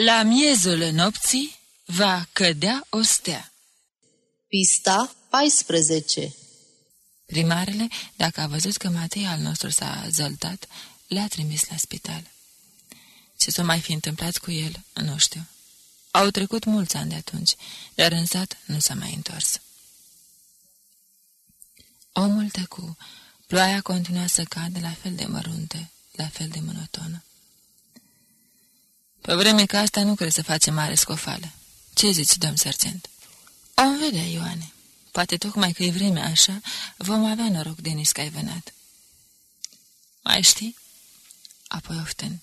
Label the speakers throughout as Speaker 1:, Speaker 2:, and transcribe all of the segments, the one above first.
Speaker 1: La miezul nopții va cădea o stea.
Speaker 2: Pista 14
Speaker 1: Primarele, dacă a văzut că Matei al nostru s-a zăltat, le-a trimis la spital. Ce s-o mai fi întâmplat cu el, nu știu. Au trecut mulți ani de atunci, dar în sat nu s-a mai întors. Omul tăcu. Ploaia continua să cadă la fel de mărunte, la fel de monotonă. Pe vreme că asta nu crede să face mare scofală. Ce zici, domn sergent? O vedea, Ioane. Poate tocmai că e vremea așa, vom avea noroc de niscai vânat. Mai știi? Apoi often.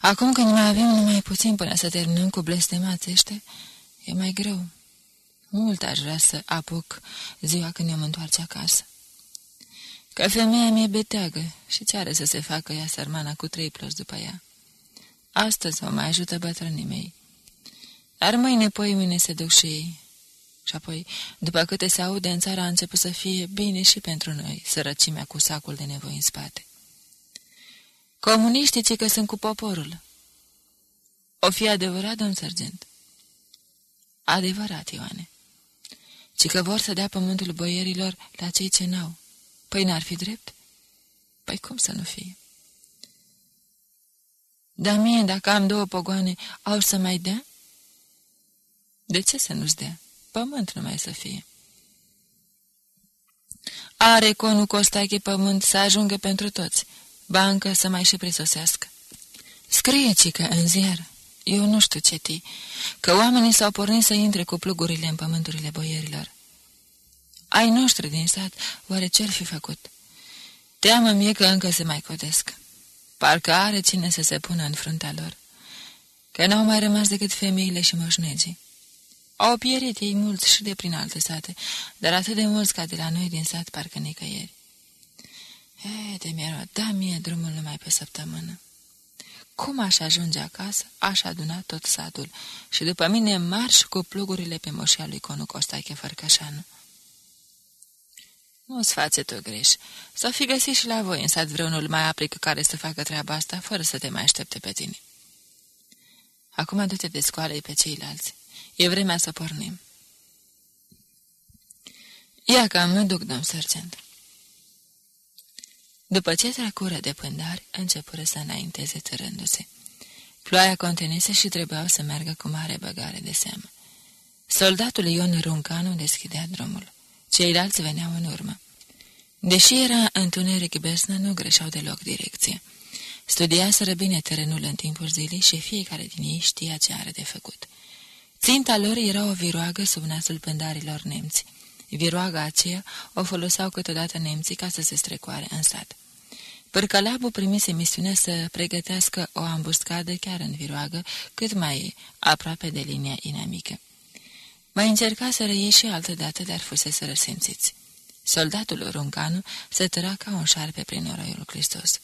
Speaker 1: Acum când mai avem numai puțin până să terminăm cu blestemați ăștia, e mai greu. Mult aș vrea să apuc ziua când ne-am întoarce acasă. Că femeia mi-e beteagă și ce are să se facă ea sărmana cu trei plus după ea. Astăzi mă mai ajută bătrânii mei. Dar mâine, poi mâine se duc și ei. Și apoi, după câte se aude în țara, a început să fie bine și pentru noi, sărăcimea cu sacul de nevoi în spate. Comuniștii ce că sunt cu poporul. O fi adevărat, domn sergent? Adevărat, Ioane. Ci că vor să dea pământul boierilor la cei ce n-au. Păi n-ar fi drept? Păi cum să nu fie? Dar mie, dacă am două pogoane, au să mai dea? De ce să nu-ți dea? Pământ numai să fie. Are conul Costache pământ să ajungă pentru toți, bancă să mai și prisosească. Scrie, cică, în ziar, eu nu știu ce ti, că oamenii s-au pornit să intre cu plugurile în pământurile boierilor. Ai noștri din sat, oare ce-ar fi făcut? Teamă mie că încă se mai codesc. Parcă are cine să se pună în fruntea lor. Că n-au mai rămas decât femeile și moșnegii. Au pierit ei mulți și de prin alte sate, dar atât de mulți ca de la noi din sat, parcă nicăieri. E, de mi da mie drumul numai pe săptămână. Cum aș ajunge acasă, aș aduna tot satul și după mine marș cu plugurile pe moșia lui Conu Costache Fărcășanu. Nu-ți face tu greș. Să fi găsit și la voi în sat vreunul mai aplic care să facă treaba asta, fără să te mai aștepte pe tine. Acum du-te de scoală pe ceilalți. E vremea să pornim. Ia că mă duc, domn sergent. După ce trecură de pândari, începură să înainteze târându-se. Ploaia contenise și trebuiau să meargă cu mare băgare de seamă. Soldatul Ion Runcanu deschidea drumul. Ceilalți veneau în urmă. Deși era întuneric besnă, nu greșeau deloc direcție. Studiaseră bine terenul în timpul zilei și fiecare din ei știa ce are de făcut. Ținta lor era o viroagă sub nasul pândarilor nemți. Viroaga aceea o foloseau câteodată nemții ca să se strecoare în sat. Părcălabul primise misiunea să pregătească o ambuscadă chiar în viroagă, cât mai aproape de linia inamică. Mai încerca să și altă dată, dar fusese răsimțiți. Soldatul Runcanu se tăra ca un șarpe prin oroiul Hristos,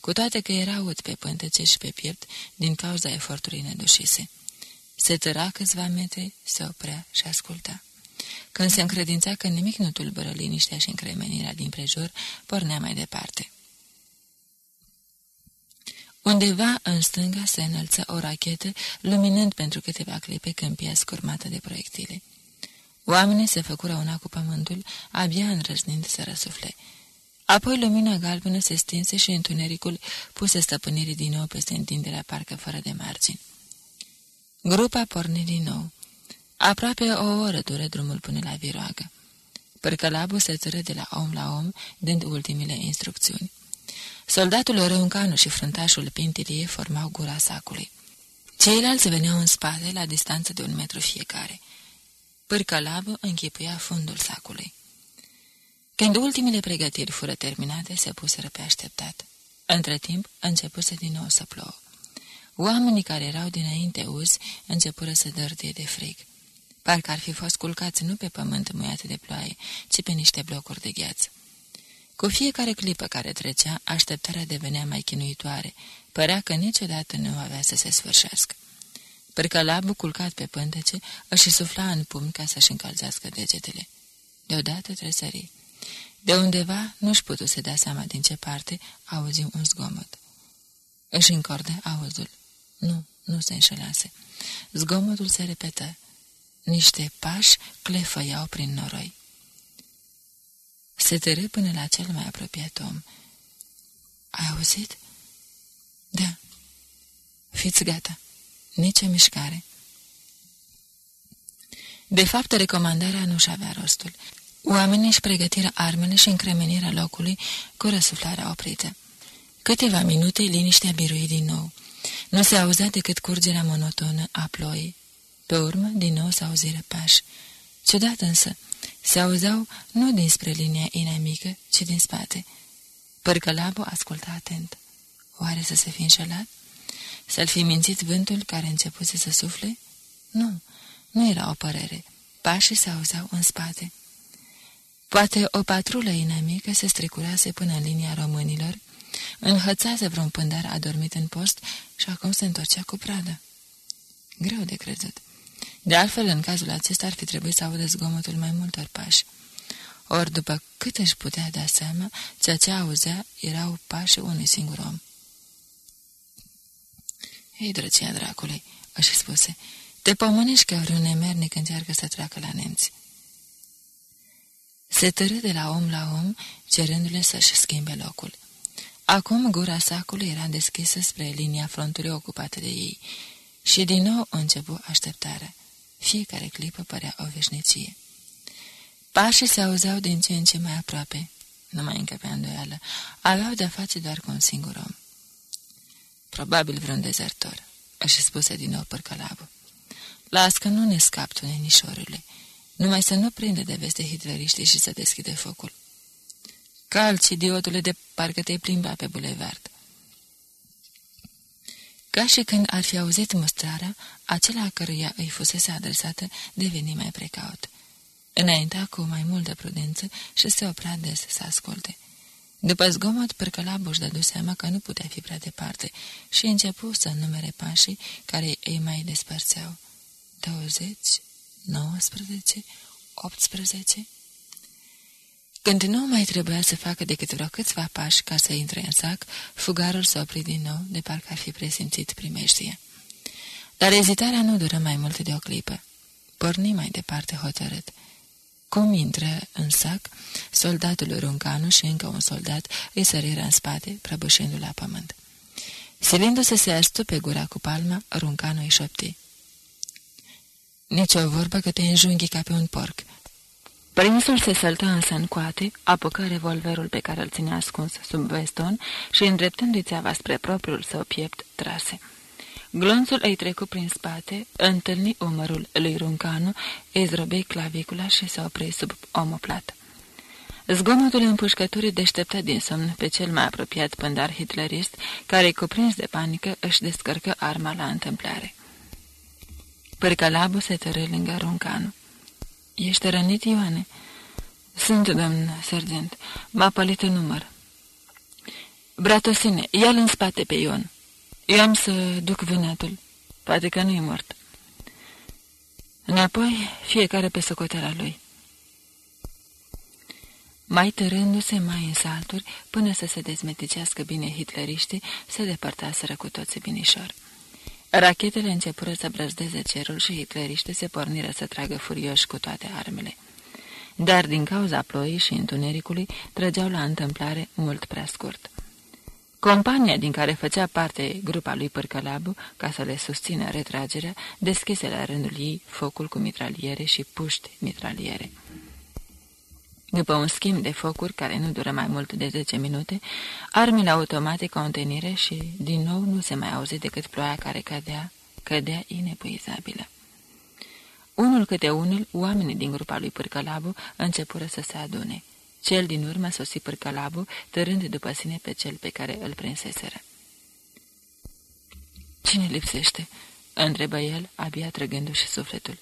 Speaker 1: cu toate că era ud pe pântece și pe piept din cauza efortului nedușise. Se tăra câțiva metri, se oprea și asculta. Când se încredința că nimic nu tulbură liniștea și încremenirea din prejur, pornea mai departe. Undeva în stânga se înălță o rachetă, luminând pentru câteva clipe câmpia scurmată de proiectile. Oamenii se făcură una cu pământul, abia înrăznind să răsufle. Apoi lumina galbenă se stinse și întunericul puse stăpânirii din nou peste întinderea parcă fără de margini. Grupa porni din nou. Aproape o oră dură drumul până la viroagă. Părcălabul se țără de la om la om, dând ultimile instrucțiuni. Soldatul Râncanu și fruntașul Pintilie formau gura sacului. Ceilalți veneau în spate, la distanță de un metru fiecare. Pârcălabă închipuia fundul sacului. Când ultimele pregătiri fură terminate, se puseră pe așteptat. Între timp, începuse din nou să plouă. Oamenii care erau dinainte uzi începură să dărduie de frig. Parcă ar fi fost culcați nu pe pământ muiat de ploaie, ci pe niște blocuri de gheață. Cu fiecare clipă care trecea, așteptarea devenea mai chinuitoare. Părea că niciodată nu avea să se sfârșească. Părcălabul, culcat pe pântece, își sufla în pumni ca să-și încălzească degetele. Deodată tresări. De undeva nu-și putu să dea seama din ce parte auzi un zgomot. Își încorde auzul. Nu, nu se înșelase. Zgomotul se repetă. Niște pași clefăiau prin noroi. Se tărâ până la cel mai apropiat om. Ai auzit? Da. Fiți gata. Nici o mișcare. De fapt, recomandarea nu-și avea rostul. Oamenii își pregătiră armele și încremenirea locului cu răsuflarea oprită. Câteva minute, liniștea birui din nou. Nu se auzea decât curgerea monotonă a ploii. Pe urmă, din nou se auziră pași. Ciudat însă, se auzeau nu dinspre linia inamică, ci din spate. Părcălabu asculta atent. Oare să se fi înșelat? Să-l fi mințit vântul care începuse să sufle? Nu, nu era o părere. Pașii se auzeau în spate. Poate o patrulă inamică se strecurase până în linia românilor, înhățase vreun pândar adormit în post și acum se întorcea cu pradă. Greu de crezut. De altfel, în cazul acesta ar fi trebuit să audă zgomotul mai multor pași. Ori, după cât își putea da seama, ceea ce auzea erau pașii unui singur om. Ei, drăcia dracului, își spuse, te pomenești că vreun nemernic încearcă să treacă la nemți. Se târâ de la om la om, cerându-le să-și schimbe locul. Acum gura sacului era deschisă spre linia frontului ocupată de ei și din nou începu așteptarea. Fiecare clipă părea o veșnicie. Pașii se auzeau din ce în ce mai aproape. Nu mai încăpea îndoială. Aveau de-a face doar cu un singur om. Probabil vreun dezertor, își spuse din nou părcălabul. Las că nu ne scap tunenișorile, numai să nu prinde de veste hitleriștii și să deschide focul. Calci, idiotule, de parcă te plimba pe bulevard. Ca și când ar fi auzit mustrarea, acela căruia îi fusese adresată deveni mai precaut. Înaintea cu mai multă prudență și se oprea des să asculte. După zgomot, părcălabul își dădu seama că nu putea fi prea departe și începu să numere pașii care îi mai despărțeau. 20, 19, 18... Când nu mai trebuia să facă decât vreo câțiva pași ca să intre în sac, fugarul s-a oprit din nou, de parcă ar fi presimțit primeștie. Dar ezitarea nu dură mai mult de o clipă. Porni mai departe hotărât. Cum intră în sac, soldatul Runcanu și încă un soldat îi săriră în spate, prăbușindu-l la pământ. Silindu-se se astupe gura cu palma, Runcanu îi șopti. Nici o vorbă că te înjunghi ca pe un porc. Prințul se săltă însă în coate, apucă revolverul pe care îl ținea ascuns sub veston și, îndreptându-i țeava spre propriul său piept, trase. Glonțul îi trecu prin spate, întâlni umărul lui Runcanu, îi zdrobei clavicula și se opri sub omoplat. Zgomotul împușcăturii deșteptă din somn pe cel mai apropiat pândar hitlerist, care, cuprins de panică, își descărcă arma la întâmplare. Părcălabul se tără lângă Runcanu. Ești rănit, Ioane?" Sunt, domn sergent. M-a pălit în număr." Bratosine, ia-l în spate pe Ion." Eu am să duc vânatul. Poate că nu-i mort. Înapoi, fiecare pe socoteala lui. Mai târându-se mai în salturi, până să se dezmeticească bine hitleriștii, se depărtaseră cu toți binișor. Rachetele începură să brăzdeze cerul și hitleriștii se porniră să tragă furioși cu toate armele. Dar din cauza ploii și întunericului, trăgeau la întâmplare mult prea scurt. Compania din care făcea parte grupa lui Părcălabu, ca să le susțină retragerea, deschise la rândul ei focul cu mitraliere și puști mitraliere. După un schimb de focuri care nu dură mai mult de 10 minute, armele automate contenire și din nou nu se mai auzi decât ploaia care cădea, cădea inepuizabilă. Unul câte unul, oamenii din grupa lui Pârcălabu începură să se adune. Cel din urmă sosi pârcălabul, târând după sine pe cel pe care îl prinseseră. Cine lipsește?" întrebă el, abia trăgându-și sufletul.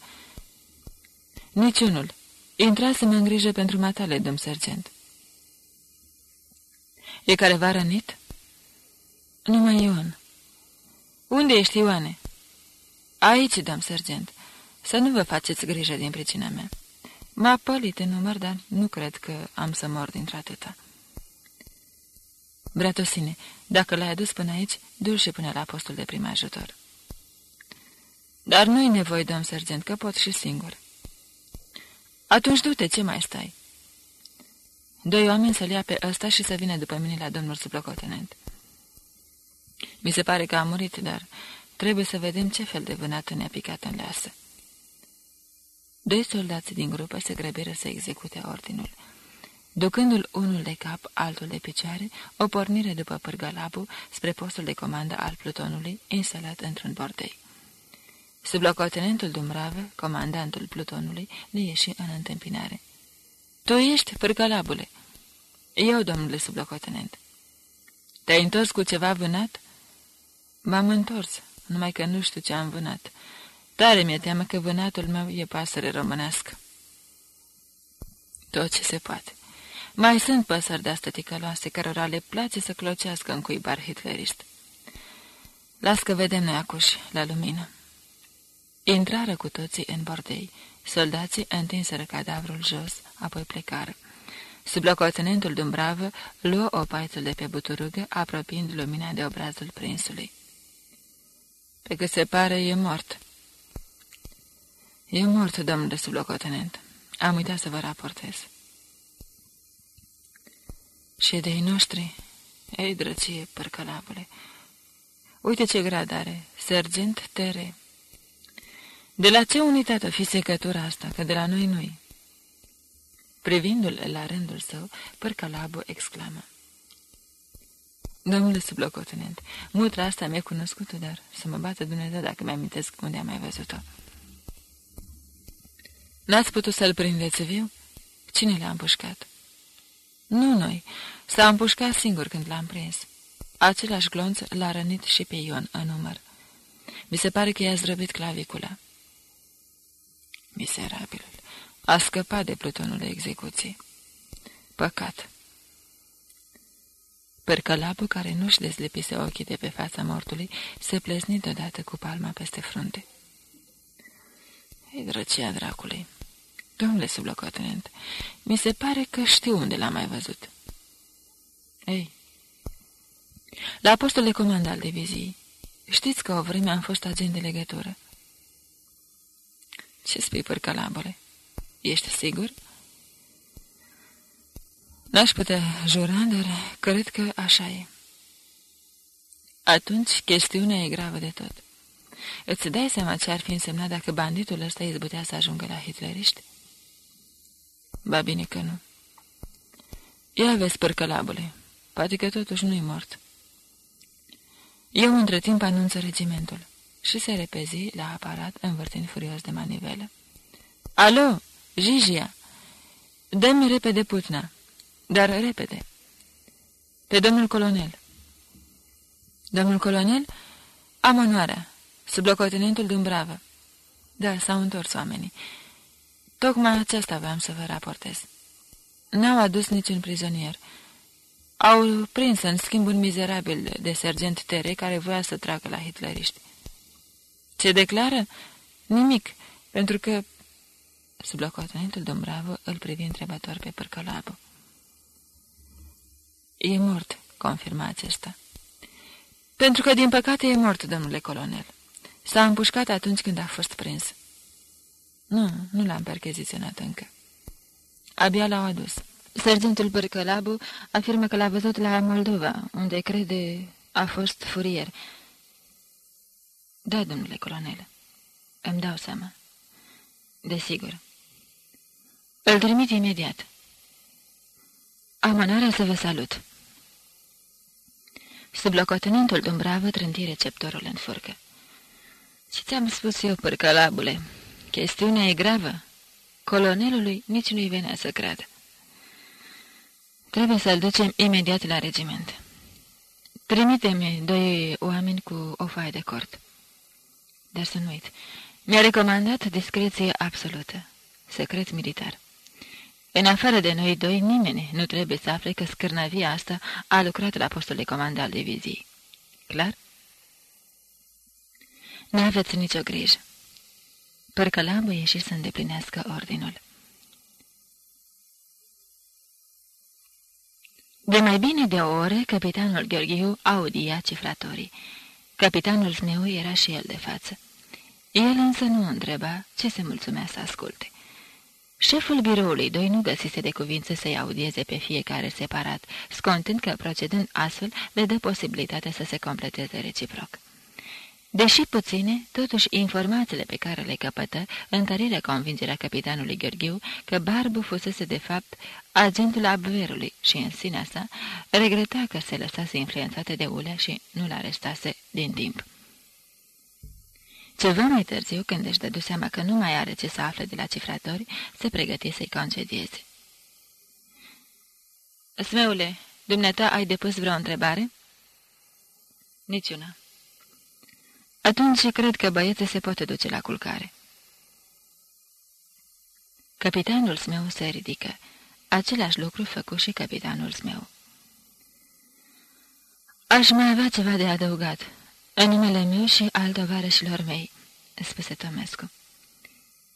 Speaker 1: Niciunul. Intra să mă îngrijă pentru matale, domn sergent." E careva rănit?" Numai Ion." Unde ești, Ioane?" Aici, domn sergent. Să nu vă faceți grijă din pricina mea." M-a pălit în număr, dar nu cred că am să mor dintr-atâta. Bratosine, dacă l-ai adus până aici, du și până la postul de prim ajutor. Dar nu-i nevoie, domn sergent, că pot și singur. Atunci du-te, ce mai stai? Doi oameni să-l ia pe ăsta și să vină după mine la domnul sublocotenent. Mi se pare că a murit, dar trebuie să vedem ce fel de vânată ne-a picat în lasă. Doi soldați din grupă se grăbiră să execute ordinul. Ducându-l unul de cap, altul de picioare, o pornire după pârgălabul spre postul de comandă al plutonului, instalat într-un bordei. Sublocotenentul Dumbrave, comandantul plutonului, le ieși în întâmpinare. Tu ești, pârgălabule?" Eu, domnule sublocotenent." Te-ai întors cu ceva vânat?" M-am întors, numai că nu știu ce am vânat. Tare mi-e teamă că vânatul meu e pasăre românească." Tot ce se poate. Mai sunt păsări de-astea ticăloase, cărora le place să clocească în cuibar hitlerist. Las că vedem noi acuși, la lumină. Intrară cu toții în bordei. Soldații întinseră cadavrul jos, apoi plecară. Sublocotenentul Dumbravă luă o paițul de pe buturugă, apropiind lumina de obrazul prinsului. Pe cât se pare, e mort. E mort, domnule sublocotenent. Am uitat să vă raportez. Și de-ai noștri? Ei, drăcie, părcălavule. Uite ce grad are. Sergent Tere. De la ce unitate fi secătura asta, că de la noi nu-i? Privindu-l la rândul său, părcălabu exclamă. Domnule sublocotenent, mutra asta mi-e cunoscută, dar să mă bată Dumnezeu dacă mi-amintesc unde am mai văzut-o. N-ați putut să-l prindeți viu? Cine l-a împușcat? Nu noi. S-a împușcat singur când l-am prins. Același glonț l-a rănit și pe Ion în număr. Mi se pare că i-a zdrăbit clavicula. Miserabilul. A scăpat de plutonul de execuție. Păcat. Percălapul care nu-și dezlipise ochii de pe fața mortului, se plesni deodată cu palma peste frunte. Ei, drăcia dracului! Domnule sublocotenent, mi se pare că știu unde l-am mai văzut. Ei, la postul de comandă al diviziei. Știți că o vreme am fost agent de legătură. Ce spui, părcalabole? Ești sigur? N-aș putea jura, dar cred că așa e. Atunci, chestiunea e gravă de tot. Îți dai seama ce ar fi însemnat dacă banditul ăsta izbutea să ajungă la hitleriști? Ba bine că nu. Ia vezi, părcălabule, poate că totuși nu-i mort. Eu între timp anunță regimentul și se repezi la aparat învârtind furios de manivelă. Alo, Jijia! Dă-mi repede putna, dar repede. Pe domnul colonel. Domnul colonel? Am onoarea. Sublocotenentul Dumbravă. Da, s-au întors oamenii. Tocmai aceasta vreau să vă raportez. N-au adus niciun prizonier. Au prins în schimb un mizerabil de sergent Tere care voia să tragă la hitleriști. Ce declară? Nimic, pentru că... Sublocotenentul Dumbravo îl privi întrebător pe părcălabă. E mort, confirma acesta. Pentru că, din păcate, e mort, domnule colonel. S-a împușcat atunci când a fost prins. Nu, nu l-am percheziționat încă. Abia l-au adus. Sergentul Bărcălabu afirmă că l-a văzut la Moldova, unde crede a fost furier. Da, domnule colonel, îmi dau seama. Desigur. Îl trimit imediat. Am onoarea să vă salut. Sublocotenentul Dumbravă trânti receptorul în furcă. Ce ți-am spus eu, părcălabule? Chestiunea e gravă. Colonelului nici nu-i venea să creadă. Trebuie să-l ducem imediat la regiment. Trimite-mi doi oameni cu o foaie de cort. Dar să nu uit. Mi-a recomandat discreție absolută. Secret militar. În afară de noi doi, nimeni nu trebuie să afle că scârnavia asta a lucrat la postul de comandă al diviziei. Clar? N-aveți nicio grijă. Părcălambă ieși să îndeplinească ordinul. De mai bine de o oră, capitanul Gheorghiu audia cifratorii. Capitanul Zneu era și el de față. El însă nu întreba ce se mulțumea să asculte. Șeful biroului doi nu găsise de cuvință să-i audieze pe fiecare separat, scontând că, procedând astfel, le dă posibilitatea să se completeze reciproc. Deși puține, totuși informațiile pe care le căpătă întărirea convingerea capitanului Gheorghiu că Barbu fusese de fapt agentul abverului și în sinea sa regreta că se lăsase influențate de ulea și nu l-arestase din timp. Ceva mai târziu, când își dădu seama că nu mai are ce să afle de la cifratori, se pregăti să-i concedieze. Smeule, dumneata ai depus vreo întrebare?" Niciuna." Atunci cred că băieții se poate duce la culcare." Capitanul meu se ridică. Același lucru făcu și capitanul meu. Aș mai avea ceva de adăugat, în numele meu și al tovarășilor mei," spuse Tomescu.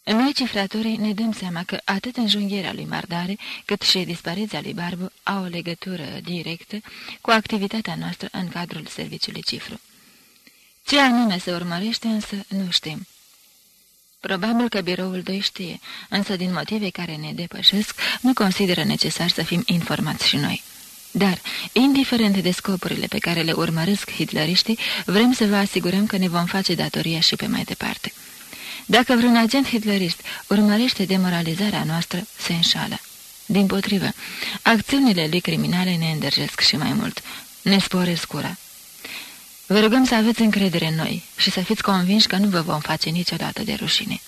Speaker 1: Noi, cifratorii, ne dăm seama că atât înjunghierea lui Mardare, cât și dispariția lui Barbu au o legătură directă cu activitatea noastră în cadrul serviciului cifru. Ce anume se urmărește, însă, nu știm. Probabil că biroul 2 știe, însă din motive care ne depășesc, nu consideră necesar să fim informați și noi. Dar, indiferent de scopurile pe care le urmăresc hitleriștii, vrem să vă asigurăm că ne vom face datoria și pe mai departe. Dacă vreun agent hitlerist urmărește demoralizarea noastră, se înșală. Din potrivă, acțiunile lui criminale ne îndrăgesc și mai mult, ne sporesc cura. Vă rugăm să aveți încredere în noi și să fiți convinși că nu vă vom face niciodată de rușine.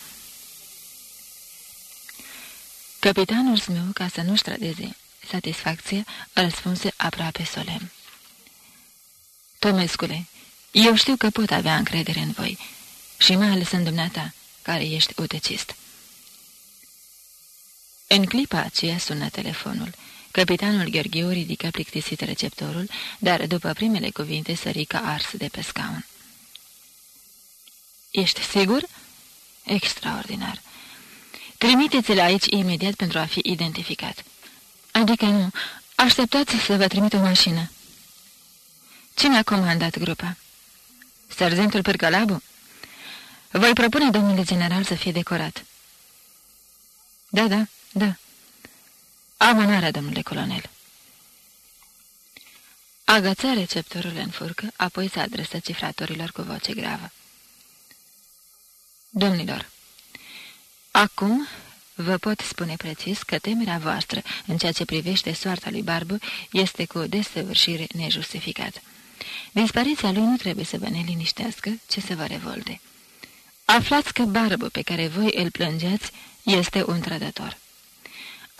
Speaker 1: Capitanul meu, ca să nu-și trădeze satisfacție, răspunse aproape solemn. Tomescule, eu știu că pot avea încredere în voi și mai ales în dumneata, care ești utecist. În clipa aceea sună telefonul. Capitanul Gheorghiu ridică plictisit receptorul, dar după primele cuvinte sări ca ars de pe scaun. Ești sigur?" Extraordinar. Trimiteți-l aici imediat pentru a fi identificat." Adică nu. Așteptați să vă trimit o mașină." Cine a comandat grupa?" Sergentul Pârgălabu?" Voi propune, domnule general, să fie decorat." Da, da, da." Am onoarea, domnule colonel." Agăța receptorul în furcă, apoi se adresă cifratorilor cu voce gravă. Domnilor, acum vă pot spune precis că temerea voastră în ceea ce privește soarta lui Barbu este cu desăvârșire nejustificată. Dispariția lui nu trebuie să vă neliniștească, ce să vă revolte. Aflați că Barbu pe care voi îl plângeați este un trădător.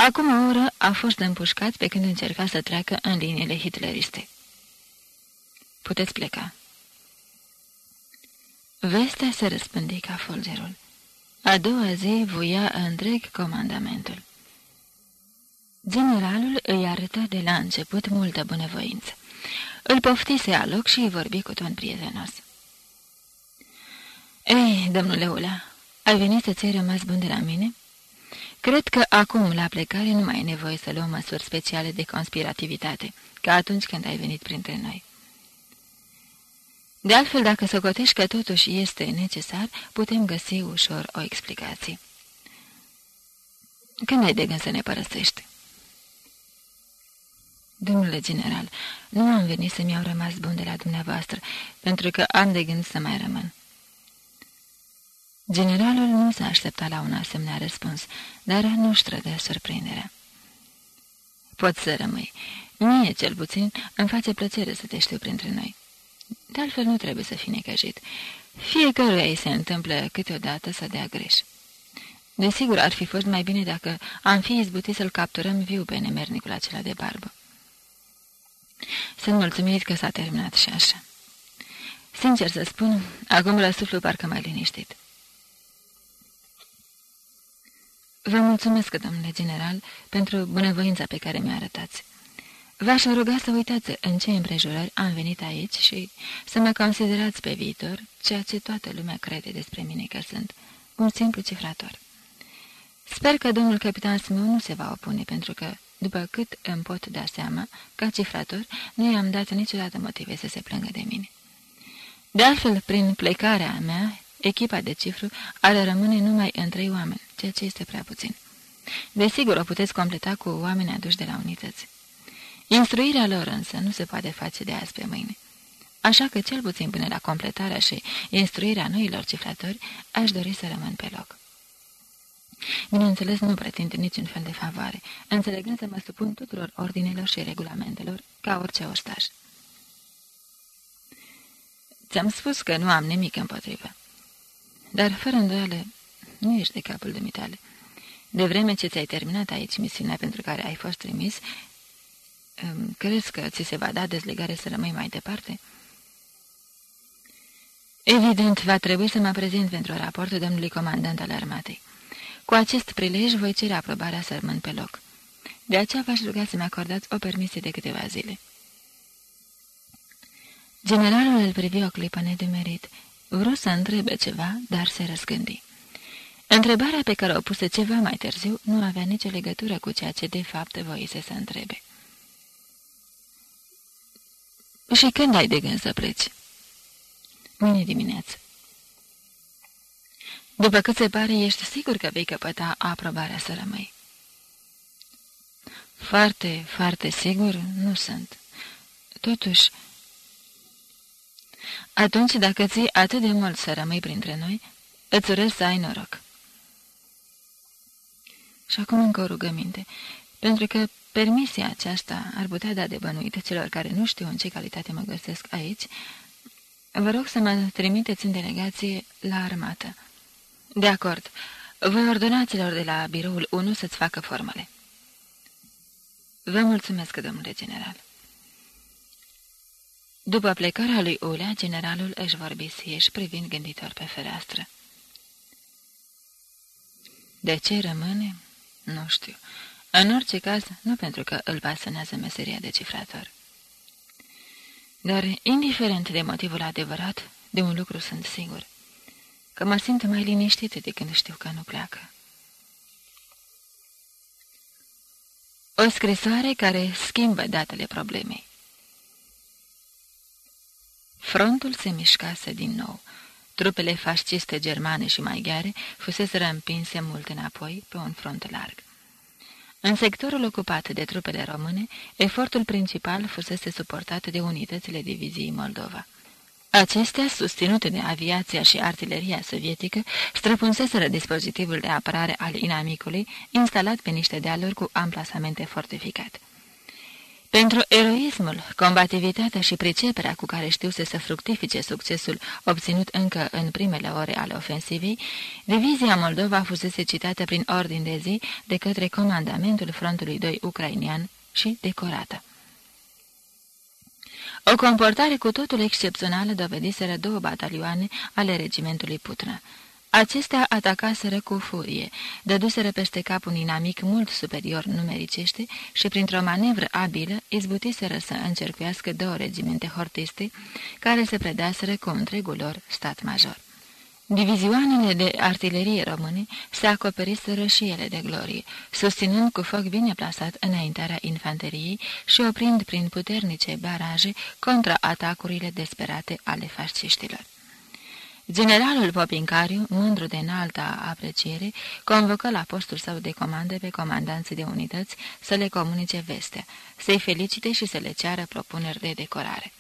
Speaker 1: Acum o oră a fost împușcat pe când încerca să treacă în liniile hitleriste. Puteți pleca. Vestea se răspândi ca fulgerul. A doua zi voia întreg comandamentul. Generalul îi arătă de la început multă bunăvoință. Îl poftise aloc și îi vorbi cu ton prietenos. Ei, domnule Ula, ai venit să ți-ai rămas bun de la mine?" Cred că acum, la plecare, nu mai e nevoie să luăm măsuri speciale de conspirativitate, ca atunci când ai venit printre noi. De altfel, dacă socotești că totuși este necesar, putem găsi ușor o explicație. Când ai de gând să ne părăsești? Domnule general, nu am venit să-mi iau rămas bun de la dumneavoastră, pentru că am de gând să mai rămân. Generalul nu s-a așteptat la un asemenea răspuns, dar nu-și trădă surprinderea. Poți să rămâi. Mie, cel puțin, îmi face plăcere să te știu printre noi. De altfel nu trebuie să fii necăjit. Fiecăruia îi se întâmplă câteodată să dea greș. Desigur, ar fi fost mai bine dacă am fi izbutit să-l capturăm viu pe nemernicul acela de barbă. Sunt mulțumit că s-a terminat și așa. Sincer să spun, acum răsuflu parcă mai liniștit. Vă mulțumesc, domnule general, pentru bunăvoința pe care mi-a arătați. V-aș ruga să uitați în ce împrejurări am venit aici și să mă considerați pe viitor ceea ce toată lumea crede despre mine că sunt, un simplu cifrator. Sper că domnul capitan Smiu nu se va opune, pentru că, după cât îmi pot da seama, ca cifrator, nu i-am dat niciodată motive să se plângă de mine. De altfel, prin plecarea mea, echipa de cifru ar rămâne numai în trei oameni, ceea ce este prea puțin. Desigur, o puteți completa cu oameni aduși de la unități. Instruirea lor însă nu se poate face de azi pe mâine. Așa că, cel puțin până la completarea și instruirea noilor cifratori, aș dori să rămân pe loc. Bineînțeles, nu pretind niciun fel de favoare, înțelegând să mă supun tuturor ordinelor și regulamentelor, ca orice ostaș. Ți-am spus că nu am nimic împotrivă. Dar, fără îndoială, nu ești de capul dumitale. De vreme ce ți-ai terminat aici misiunea pentru care ai fost trimis, crezi că ți se va da dezlegare să rămâi mai departe?" Evident, va trebui să mă prezint pentru raportul domnului comandant al armatei. Cu acest prilej voi cere aprobarea să rămân pe loc. De aceea v-aș ruga să-mi acordați o permisie de câteva zile. Generalul îl privi o clipă nedumerit. Vreau să întrebe ceva, dar se răzgândi. Întrebarea pe care o puse ceva mai târziu nu avea nicio legătură cu ceea ce de fapt voise să întrebe. Și când ai de gând să pleci?" Mâine dimineață. După cât se pare, ești sigur că vei căpăta aprobarea să rămâi. Foarte, foarte sigur nu sunt. Totuși, atunci dacă ții atât de mult să rămâi printre noi, îți urez să ai noroc. Și acum încă o rugăminte, pentru că permisia aceasta ar putea da de bănuit celor care nu știu în ce calitate mă găsesc aici, Vă rog să mă trimiteți în delegație la armată. De acord. Voi ordona celor de la biroul 1 să-ți facă formele. Vă mulțumesc, domnule general. După plecarea lui Ulea, generalul își vorbi sieș privind gânditor pe fereastră. De ce rămâne? Nu știu. În orice caz, nu pentru că îl pasănează meseria de cifrator. Dar, indiferent de motivul adevărat, de un lucru sunt sigur, că mă simt mai liniștit de când știu că nu pleacă. O scrisoare care schimbă datele problemei. Frontul se mișcase din nou. Trupele fasciste germane și maghiare fusese împinse mult înapoi pe un front larg. În sectorul ocupat de trupele române, efortul principal fusese suportat de unitățile diviziei Moldova. Acestea, susținute de aviația și artileria sovietică, străpunseseră dispozitivul de apărare al inamicului, instalat pe niște dealuri cu amplasamente fortificate. Pentru eroismul, combativitatea și priceperea cu care știu să se fructifice succesul obținut încă în primele ore ale ofensivei, divizia Moldova fusese citată prin ordin de zi de către comandamentul frontului 2 ucrainian și decorată. O comportare cu totul excepțională dovediseră două batalioane ale regimentului Putna. Acestea atacaseră cu furie, dăduseră peste cap un inamic mult superior numericește și, printr-o manevră abilă, izbutiseră să încercuiască două regimente hortiste, care se predaseră cu întregul lor stat major. Divizioanele de artilerie române se acoperiseră și ele de glorie, susținând cu foc bine plasat înaintarea infanteriei și oprind prin puternice baraje contra atacurile desperate ale fasciștilor. Generalul Popincariu, mândru de înalta apreciere, convocă la postul său de comandă pe comandanții de unități să le comunice vestea, să-i felicite și să le ceară propuneri de decorare.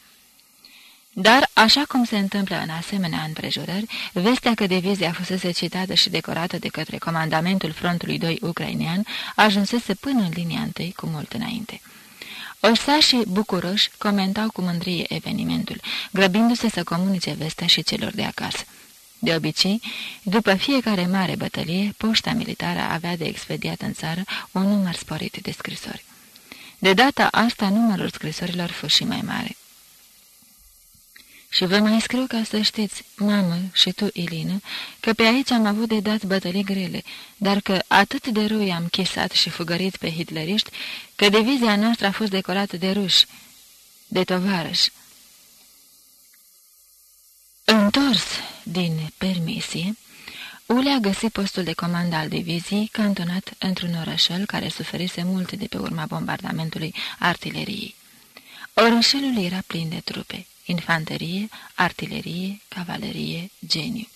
Speaker 1: Dar, așa cum se întâmplă în asemenea împrejurări, vestea că divizia fusese citată și decorată de către comandamentul frontului 2 ucrainean ajunsese până în linia întâi cu mult înainte. Orsașii bucuroși comentau cu mândrie evenimentul, grăbindu-se să comunice vestea și celor de acasă. De obicei, după fiecare mare bătălie, poșta militară avea de expediat în țară un număr sporit de scrisori. De data asta, numărul scrisorilor fost și mai mare. Și vă mai scriu ca să știți, mamă și tu, Ilină, că pe aici am avut de dat bătălii grele, dar că atât de rău am chisat și fugărit pe hitleriști, că divizia noastră a fost decorată de ruși, de tovarăși. Întors din permisie, Ulea găsi postul de comandă al diviziei cantonat într-un orășel care suferise mult de pe urma bombardamentului artileriei. Orășelul era plin de trupe infanterie, artilerie, cavalerie, geniu.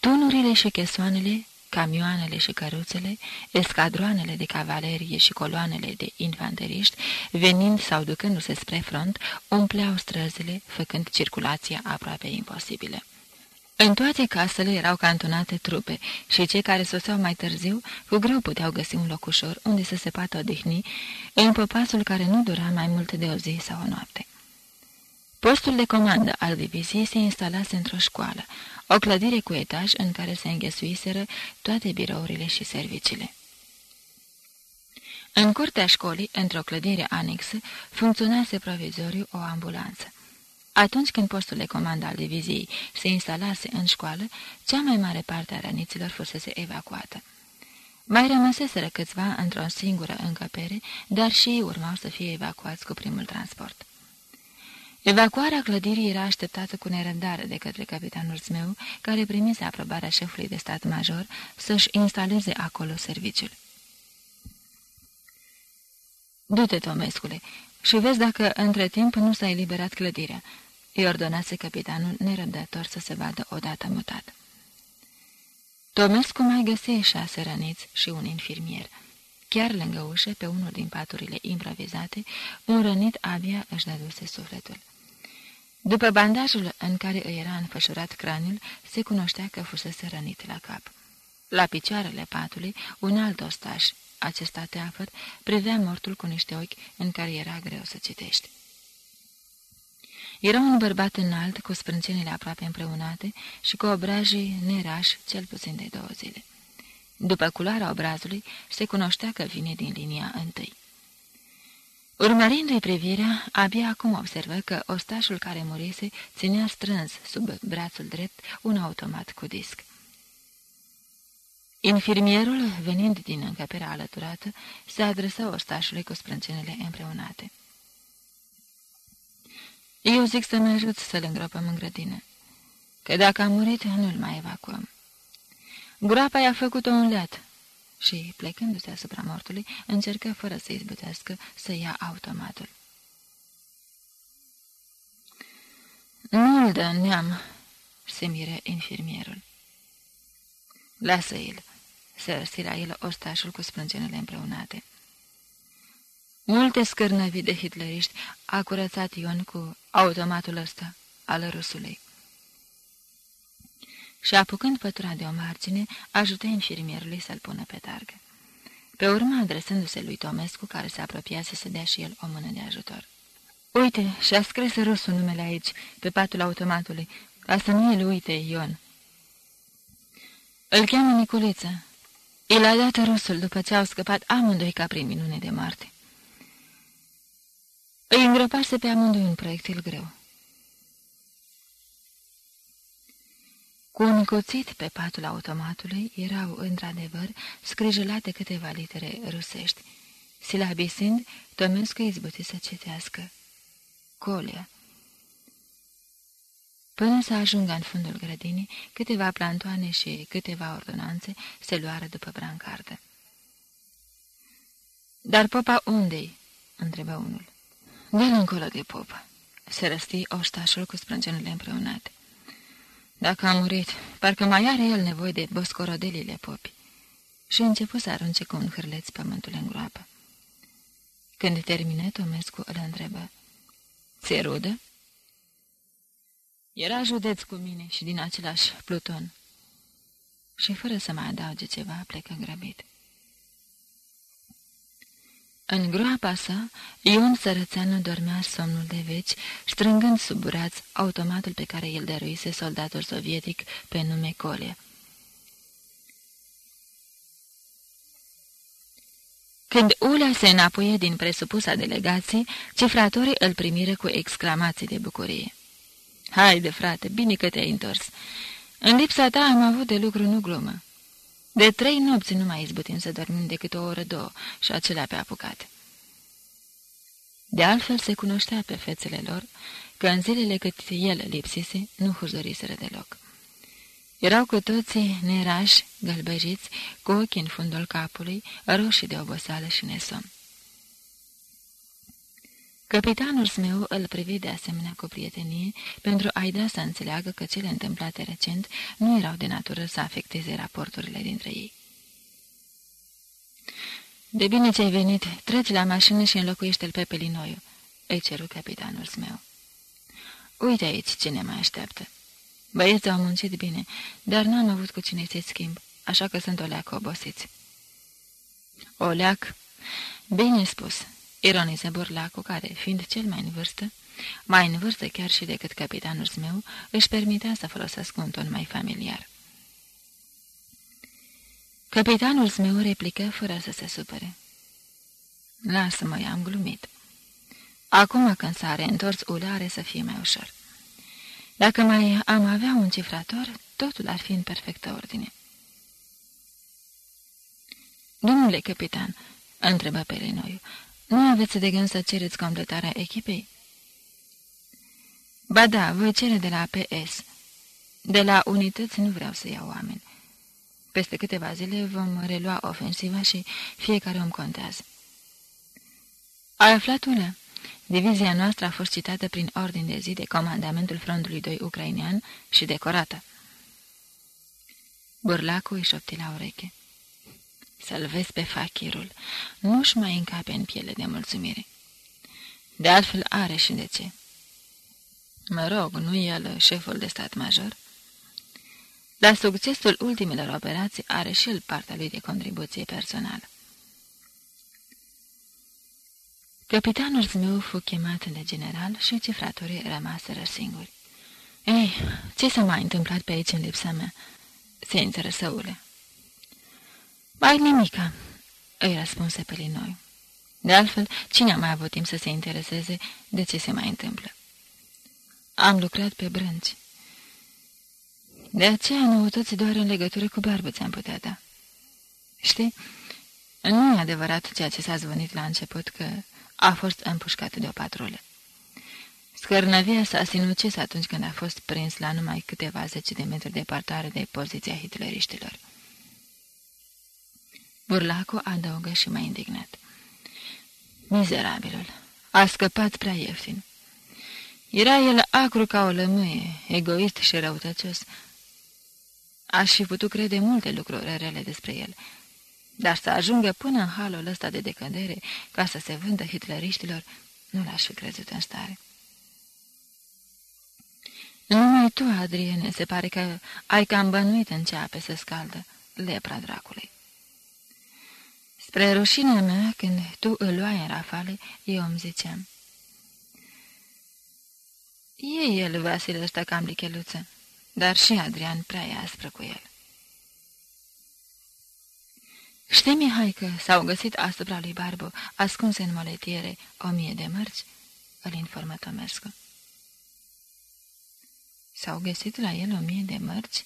Speaker 1: Tunurile și chesoanele, camioanele și căruțele, escadroanele de cavalerie și coloanele de infanteriști, venind sau ducându-se spre front, umpleau străzile, făcând circulația aproape imposibilă. În toate casele erau cantonate trupe și cei care soseau mai târziu cu greu puteau găsi un loc ușor unde să se poată odihni în popasul care nu dura mai mult de o zi sau o noapte. Postul de comandă al diviziei se instalase într-o școală, o clădire cu etaj în care se înghesuiseră toate birourile și serviciile. În curtea școlii, într-o clădire anexă, funcționase provizoriu o ambulanță. Atunci când postul de comandă al diviziei se instalase în școală, cea mai mare parte a răniților fusese evacuată. Mai rămăseseră câțiva într-o singură încăpere, dar și ei urmau să fie evacuați cu primul transport. Evacuarea clădirii era așteptată cu nerăbdare de către capitanul Zmeu, care primise aprobarea șefului de stat major să-și instaleze acolo serviciul. Du-te, Tomescule, și vezi dacă între timp nu s-a eliberat clădirea," îi ordonase capitanul nerăbdător să se vadă odată mutat. Tomescu mai găse șase răniți și un infirmier. Chiar lângă ușă, pe unul din paturile improvizate, un rănit abia își dăduse sufletul. După bandajul în care îi era înfășurat craniul, se cunoștea că fusese rănit la cap. La picioarele patului, un alt ostaș, acesta teafăr, privea mortul cu niște ochi în care era greu să citești. Era un bărbat înalt, cu sprâncenile aproape împreunate și cu obrajii nerași cel puțin de două zile. După culoarea obrazului, se cunoștea că vine din linia întâi. Urmărindu-i privirea, abia acum observă că ostașul care murise ținea strâns sub brațul drept un automat cu disc. Infirmierul, venind din încăperea alăturată, se adresă ostașului cu sprâncenele împreunate. Eu zic să-mi ajut să-l îngropăm în grădină, că dacă a murit, nu-l mai evacuăm. Groapa i-a făcut-o un leat și, plecându-se asupra mortului, încercă fără să izbutească să ia automatul. Nu-l dă neam, se mire infirmierul. Lasă-l, se răsti la el ostașul cu sprâncenele împreunate. Multe scârnăvi de hitleriști a curățat Ion cu automatul ăsta al rusului. Și apucând pătura de o margine, ajută infirmierului să-l pună pe targă. Pe urmă, adresându-se lui Tomescu, care se apropiase să dea și el o mână de ajutor. Uite, și-a scris rusul numele aici, pe patul automatului, ca să nu el uite, Ion. Îl cheamă Niculiță. El a dat rusul după ce au scăpat amândoi ca prin minune de moarte. Îi îngropase pe amândoi un proiectil greu. Cu un cuțit pe patul automatului erau, într-adevăr, scrijulate câteva litere rusești. Silabisind, Tomescu izbuti să citească. Colia. Până să ajungă în fundul grădinii, câteva plantoane și câteva ordonanțe se luară după brancardă. Dar popa unde-i?" întrebă unul. Dă-l încolo de pop. Se răsti oștașul cu sprâncenele împreunate. Dacă a murit, parcă mai are el nevoie de boscorodelile popi. Și început să arunce cu un hârleț pământul în groapă. Când termină, Tomescu îl întrebă. Ți-e rudă? Era județ cu mine și din același pluton. Și fără să mai adauge ceva, plecă grăbit. În groapa sa, Ion Sărățeanu dormea somnul de veci, strângând sub braț automatul pe care îl dăruise soldatul sovietic pe nume Colia. Când Ulea se înapoie din presupusa delegație, cifratorii îl primire cu exclamații de bucurie. Haide, frate, bine că te-ai întors. În lipsa ta am avut de lucru nu glumă. De trei nopți nu mai izbutim să dormim decât o oră, două, și acelea pe apucate. De altfel se cunoștea pe fețele lor că în zilele cât el lipsise, nu huzoriseră deloc. Erau cu toții nerași, gălbăjiți, cu ochii în fundul capului, roșii de oboseală și nesom. Capitanul meu îl privi de asemenea cu prietenie pentru a-i da să înțeleagă că cele întâmplate recent nu erau de natură să afecteze raporturile dintre ei. De bine ce-ai venit, treci la mașină și înlocuiește-l pe Pelinoiu," îi ceru capitanul meu. Uite aici cine mai așteaptă. Băieții au muncit bine, dar n-am avut cu cine să schimb, așa că sunt o leacă obosiți." O leac? Bine spus, ironiză Burlacu, care, fiind cel mai în vârstă, mai în vârstă chiar și decât capitanul meu, își permitea să folosească un ton mai familiar. Capitanul meu replică fără să se supere. Lasă-mă, am glumit. Acum când s-a reîntors ulare să fie mai ușor. Dacă mai am avea un cifrator, totul ar fi în perfectă ordine. Domnule capitan, întrebă Pelinoiu, nu aveți de gând să cereți completarea echipei? Ba da, voi cere de la PS. De la unități nu vreau să iau oameni. Peste câteva zile vom relua ofensiva și fiecare om contează. Ai aflat, Ulea? Divizia noastră a fost citată prin ordin de zi de comandamentul frontului 2 ucrainean și decorată. Burlacu îi șopti la ureche. Să-l vezi pe fachirul. Nu-și mai încape în piele de mulțumire. De altfel are și de ce. Mă rog, nu el șeful de stat major? La succesul ultimelor operații are și el partea lui de contribuție personală. Capitanul meu fu chemat de general și cifratorii rămaseră singuri. Ei, ce s-a mai întâmplat pe aici în lipsa mea?" se interesăule. Mai nimica," îi răspunse pe Linoi. De altfel, cine a mai avut timp să se intereseze de ce se mai întâmplă? Am lucrat pe brânci. De aceea noutăți doar în legătură cu barbă ți-am putea da. Știi, nu e adevărat ceea ce s-a zvonit la început că a fost împușcat de o patrulă. Scărnăvia s-a sinucis atunci când a fost prins la numai câteva zeci de metri departare de poziția hitleriștilor. Burlacu adăugă și mai indignat. Mizerabilul, a scăpat prea ieftin. Era el acru ca o lămâie, egoist și răutăcios. Aș fi putut crede multe lucruri rele despre el, dar să ajungă până în halul ăsta de decădere ca să se vândă hitleriștilor, nu l-aș fi crezut în stare. Numai tu, Adriene, se pare că ai cam bănuit în ce ape se scaldă, lepra dracului. Spre rușinea mea, când tu îl luai în rafale, eu îmi ziceam. E el, Vasile, ăsta cam licheluță, dar și Adrian prea e aspră cu el. Știi, Mihai, că s-au găsit asupra lui Barbu, ascunse în moletiere, o mie de mărci? Îl informă Tomescu. S-au găsit la el o mie de mărci?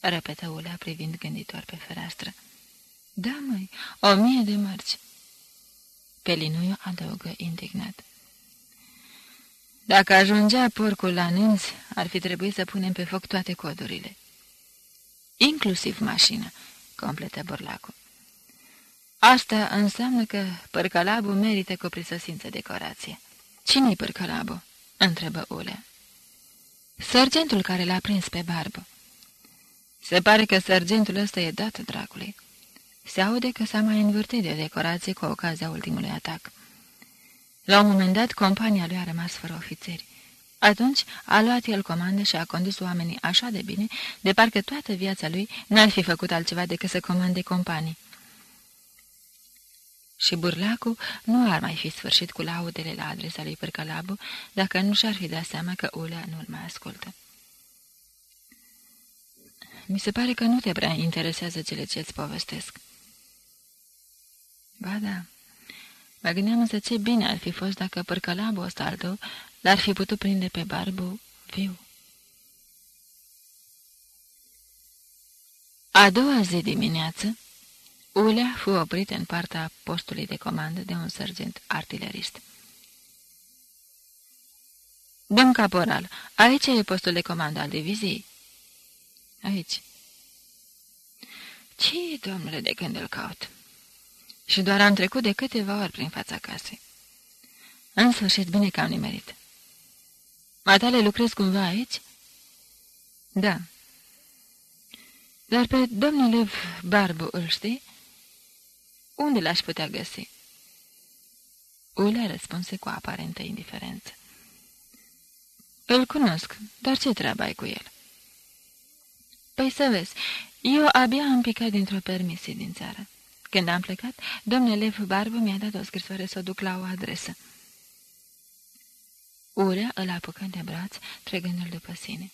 Speaker 1: Repetă Ulea privind gânditor pe fereastră. Da, măi, o mie de mărci. Pelinuiu adăugă indignat. Dacă ajungea porcul la nânzi, ar fi trebuit să punem pe foc toate codurile. Inclusiv mașina, completă Burlacu. Asta înseamnă că părcalabul merită cu prisosință decorație. Cine-i părcalabul? întrebă Ulea. Sergentul care l-a prins pe barbă. Se pare că sergentul ăsta e dat dracului. Se aude că s-a mai învârtit de decorație cu ocazia ultimului atac. La un moment dat, compania lui a rămas fără ofițeri. Atunci a luat el comandă și a condus oamenii așa de bine, de parcă toată viața lui n-ar fi făcut altceva decât să comande companii și burlacul nu ar mai fi sfârșit cu laudele la adresa lui Părcălabu dacă nu și-ar fi dat seama că Ulea nu-l mai ascultă. Mi se pare că nu te prea interesează cele ce-ți povestesc. Ba da, mă gândeam însă ce bine ar fi fost dacă Părcălabu ăsta al tău l-ar fi putut prinde pe barbu viu. A doua zi dimineață, Ulea fu oprit în partea postului de comandă de un sergent artilerist. Domn caporal, aici e postul de comandă al diviziei. Aici. Ce domnule, de când îl caut? Și doar am trecut de câteva ori prin fața casei. În sfârșit, bine că am nimerit. Matale, lucrezi cumva aici?" Da." Dar pe domnul Lev Barbu îl știi? Unde l-aș putea găsi?" Ulea răspunse cu aparentă indiferență. Îl cunosc, dar ce treabă ai cu el?" Păi să vezi, eu abia am picat dintr-o permisie din țară. Când am plecat, domnul Lev Barbu mi-a dat o scrisoare să o duc la o adresă. Urea îl apucă de braț, tregându-l după sine.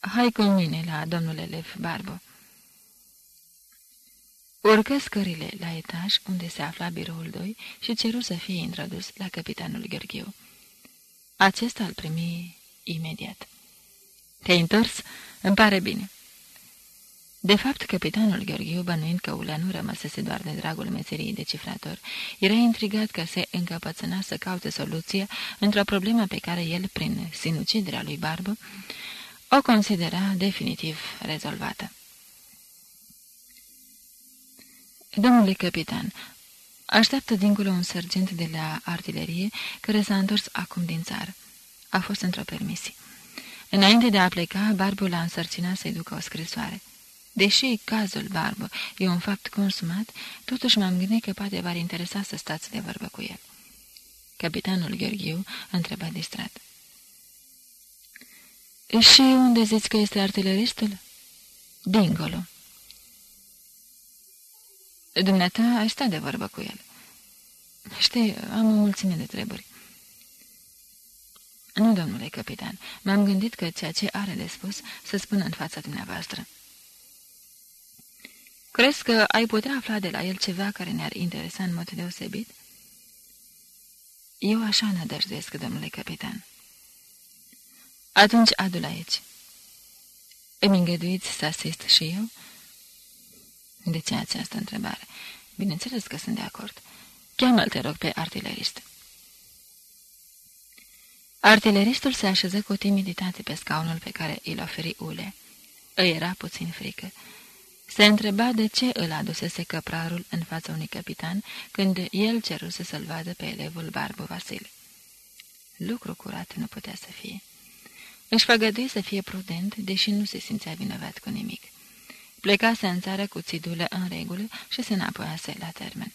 Speaker 1: Hai cu mine la domnul Lev Barbu. Urcă scările la etaj, unde se afla biroul 2, și ceru să fie introdus la capitanul Gheorghiu. Acesta îl primi imediat. Te-ai întors? Îmi pare bine." De fapt, capitanul Gheorghiu, bănuind că Ulea nu rămăsese doar de dragul meseriei de cifrator, era intrigat că se încăpățâna să caute soluție într-o problemă pe care el, prin sinuciderea lui Barbă, o considera definitiv rezolvată. Domnule capitan, așteaptă dincolo un sergent de la artilerie care s-a întors acum din țară. A fost într-o permisie. Înainte de a pleca, Barbu l-a însărcinat să-i ducă o scrisoare. Deși cazul Barbă e un fapt consumat, totuși m-am gândit că poate v-ar interesa să stați de vorbă cu el. Capitanul Gheorghiu întreba distrat. Și unde ziți că este artileristul?" Dincolo." Dumneata ai stat de vorbă cu el." Știi, am o mulțime de treburi." Nu, domnule capitan, m-am gândit că ceea ce are de spus să spună în fața dumneavoastră." Crezi că ai putea afla de la el ceva care ne-ar interesa în mod deosebit?" Eu așa nădăjduiesc, domnule capitan." Atunci adu-l aici." Îmi îngăduiți să asist și eu?" De ce această întrebare? Bineînțeles că sunt de acord. Cheamă-l, te rog, pe artilerist." Artileristul se așeză cu timiditate pe scaunul pe care îl oferi Ule. Îi era puțin frică. Se întreba de ce îl adusese căprarul în fața unui capitan când el ceruse să-l vadă pe elevul Barbu Vasile. Lucru curat nu putea să fie. Își făgădui să fie prudent, deși nu se simțea vinovat cu nimic. Plecase în țară cu țidulă în regulă și se înapoiase la termen.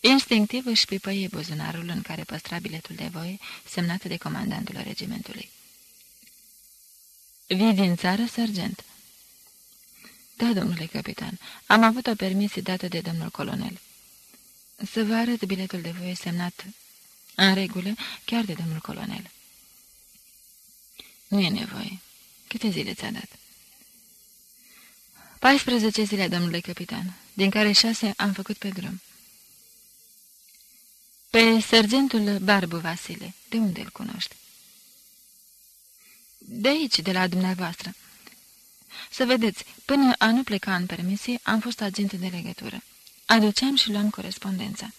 Speaker 1: Instinctiv își pipăie buzunarul în care păstra biletul de voie, semnat de comandantul regimentului. Vii din țară, sergent?" Da, domnule capitan, am avut o permisie dată de domnul colonel." Să vă arăt biletul de voie semnat în regulă, chiar de domnul colonel." Nu e nevoie. Câte zile ți-a dat?" 14 zile, domnule capitan, din care șase am făcut pe drum." Pe sergentul Barbu Vasile, de unde îl cunoști? De aici, de la dumneavoastră. Să vedeți, până a nu pleca în permisie, am fost agent de legătură. Aduceam și luam corespondența.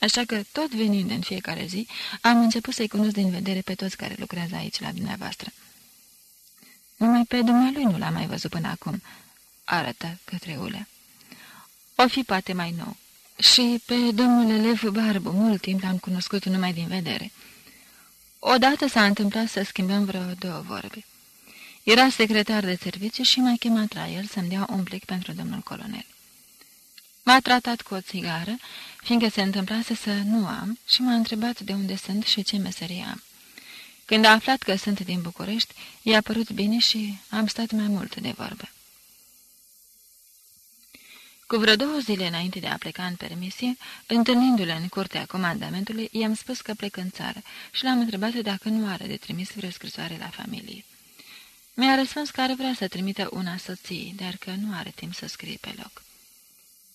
Speaker 1: Așa că, tot venind în fiecare zi, am început să-i cunosc din vedere pe toți care lucrează aici la dumneavoastră. Numai pe dumnealui nu l-am mai văzut până acum, arătă către Ulea. O fi poate mai nou. Și pe domnul Elev Barbu mult timp l-am cunoscut numai din vedere. Odată s-a întâmplat să schimbăm vreo două vorbe. Era secretar de serviciu și m-a chemat la el să-mi dea un plic pentru domnul colonel. M-a tratat cu o țigară, fiindcă se întâmplase să nu am și m-a întrebat de unde sunt și ce meserie am. Când a aflat că sunt din București, i-a părut bine și am stat mai mult de vorbă. Cu vreo două zile înainte de a pleca în permisie, întâlnindu-le în curtea comandamentului, i-am spus că plec în țară și l-am întrebat dacă nu are de trimis vreo scrisoare la familie. Mi-a răspuns că ar vrea să trimită una soției, dar că nu are timp să scrie pe loc.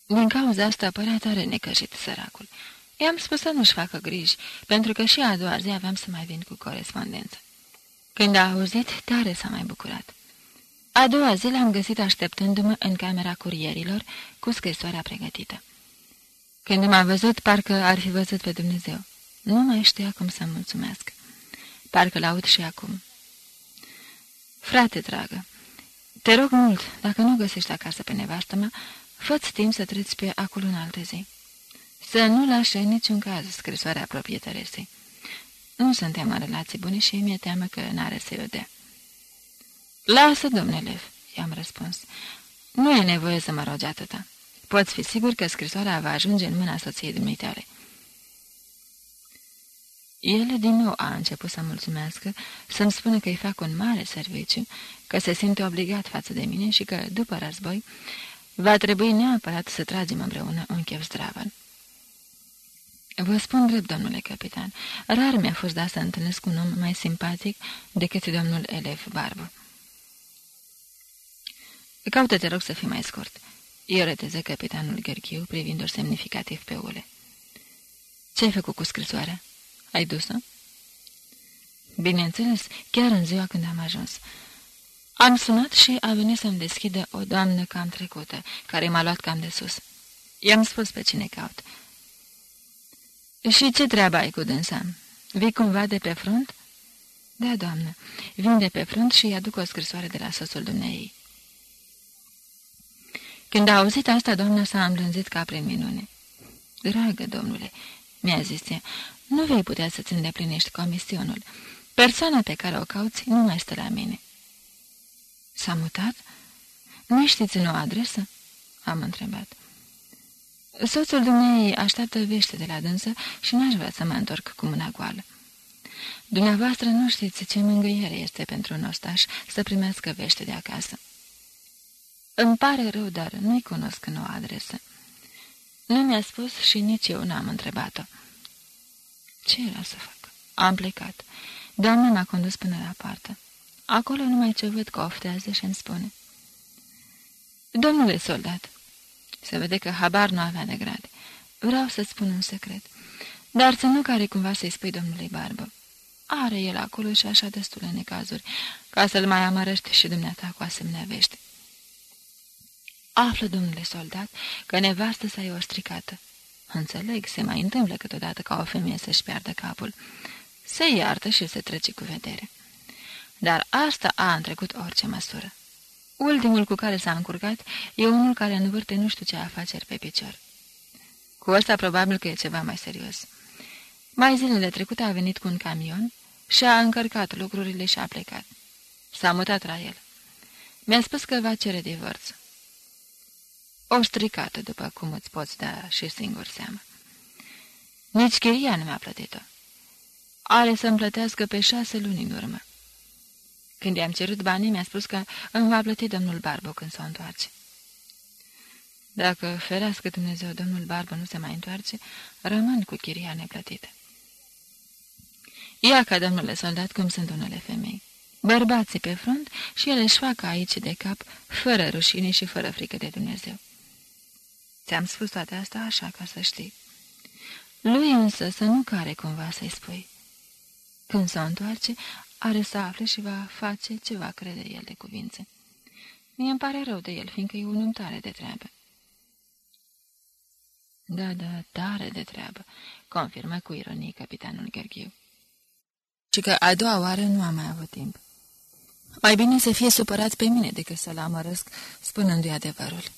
Speaker 1: Din cauza asta părea tare necăjit săracul. I-am spus să nu-și facă griji, pentru că și a doua zi aveam să mai vin cu corespondență. Când a auzit, tare s-a mai bucurat. A doua zi l-am găsit așteptându-mă în camera curierilor cu scrisoarea pregătită. Când m-a văzut, parcă ar fi văzut pe Dumnezeu. Nu mai știa cum să mulțumesc. Parcă l-aud și acum. Frate dragă, te rog mult, dacă nu găsești acasă pe nevastă mea, fă timp să treci pe acolo în alte zi. Să nu lași în niciun caz scrisoarea proprietăresei. Nu suntem în relații bune și mi-e teamă că n-are să-i o dea. Lasă, domnule, i-am răspuns. Nu e nevoie să mă rogi atâta. Poți fi sigur că scrisoarea va ajunge în mâna soției dumitale. El din nou a început să mulțumească, să-mi spună că îi fac un mare serviciu, că se simte obligat față de mine și că, după război, va trebui neapărat să tragem împreună un chef zdravăn. Vă spun drept, domnule capitan, rar mi-a fost dat să întâlnesc un om mai simpatic decât domnul elev Barbu. Caută-te, rog, să fii mai scurt. Eu reteză capitanul Gherghiu, privind-o semnificativ pe ule. Ce-ai făcut cu scrisoarea? Ai dus-o? Bineînțeles, chiar în ziua când am ajuns. Am sunat și a venit să-mi deschidă o doamnă cam trecută, care m-a luat cam de sus. I-am spus pe cine caut. Și ce treabă ai cu dânsa? Vii cumva de pe front?" Da, doamnă, vin de pe front și aduc o scrisoare de la soțul dumneei." Când a auzit asta, doamna s-a îmblânzit ca prin minune. Dragă domnule," mi-a zis ea, nu vei putea să-ți îndeplinești comisionul. Persoana pe care o cauți nu mai stă la mine." S-a mutat? Nu știți o adresă?" am întrebat. Soțul dumnei așteaptă vește de la dânsă și n-aș vrea să mă întorc cu mâna goală. Dumneavoastră nu știți ce mângâiere este pentru un ostaș să primească vește de acasă. Îmi pare rău, dar nu-i cunosc noua adresă. Nu mi-a spus și nici eu n-am întrebat-o. Ce era să fac? Am plecat. Doamna m-a condus până la poartă. Acolo numai ce văd că oftează și îmi spune. Domnule soldat, se vede că habar nu avea de grade. Vreau să-ți spun un secret, dar să nu care cumva să-i spui domnului Barbă. Are el acolo și așa destule necazuri, ca să-l mai amărăști și dumneata cu asemenea vești. Află, domnule soldat, că nevastă sa e o stricată. Înțeleg, se mai întâmplă câteodată ca o femeie să-și piardă capul. Se iartă și se trece cu vedere. Dar asta a întrecut orice măsură. Ultimul cu care s-a încurcat e unul care învârte nu știu ce afaceri pe picior. Cu ăsta probabil că e ceva mai serios. Mai zilele trecute a venit cu un camion și a încărcat lucrurile și a plecat. S-a mutat la el. Mi-a spus că va cere divorț. O stricată, după cum îți poți da și singur seama. Nici chiria nu mi-a plătit-o. Are să-mi plătească pe șase luni în urmă. Când i-am cerut banii, mi-a spus că îmi va plăti domnul Barbo când s-o întoarce. Dacă ferească Dumnezeu, domnul Barbo nu se mai întoarce, rămân cu chiria neplătită. Ia ca, domnule soldat, cum sunt unele femei. Bărbații pe front și ele își fac aici de cap, fără rușine și fără frică de Dumnezeu. Ți-am spus toate astea așa ca să știi. Lui însă să nu care cumva să-i spui. Când se întoarce, are să afle și va face ce va crede el de cuvințe. Mie îmi pare rău de el, fiindcă e un om tare de treabă. Da, da, tare de treabă, confirmă cu ironie capitanul Gheorghiu. Și că a doua oară nu am mai avut timp. Mai bine să fie supărat pe mine decât să-l amărăsc, spunându-i adevărul.